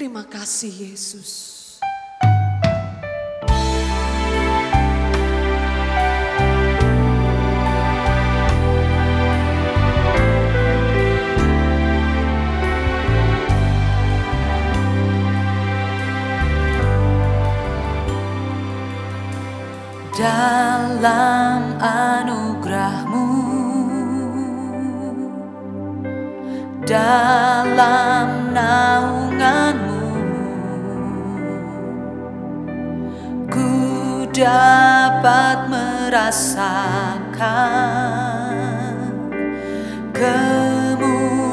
Terima kasih Yesus. dalam anugerahmu dalam dapat merasakan kemuliaanmu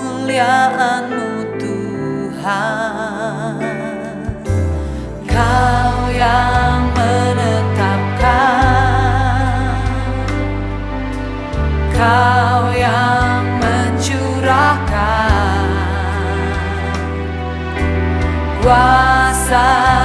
Tuhan. Kau yang menetapkan kau yang mencurahkan. Kuasa